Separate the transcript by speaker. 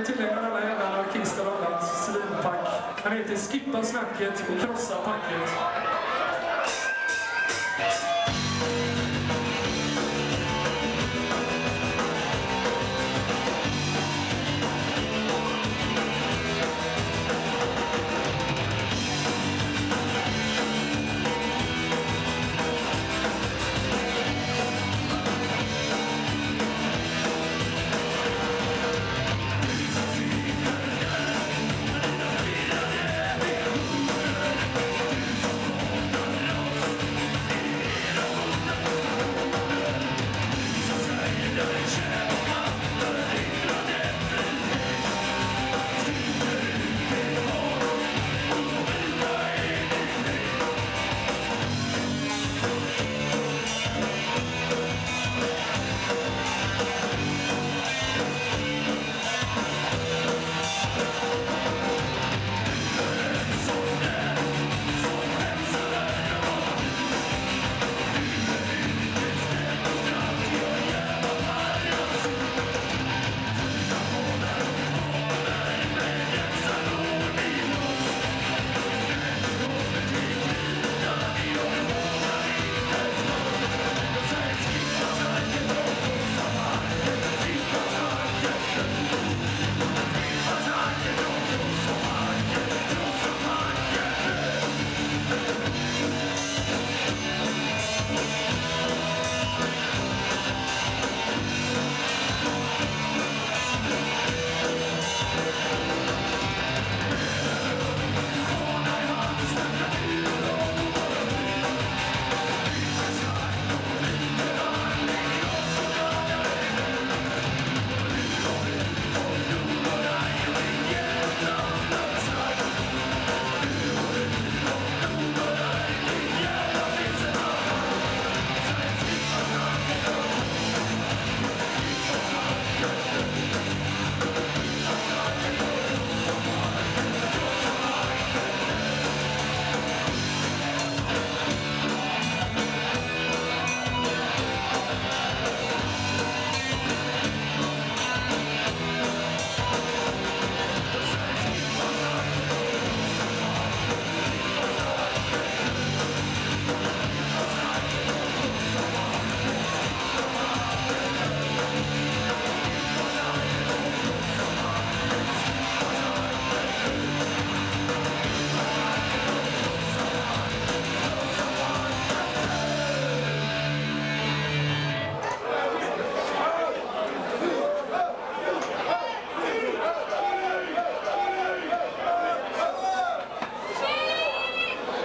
Speaker 1: är tydligen den enda jävla anarkist av alla svinpack. Han heter Skippa snacket och krossa packet.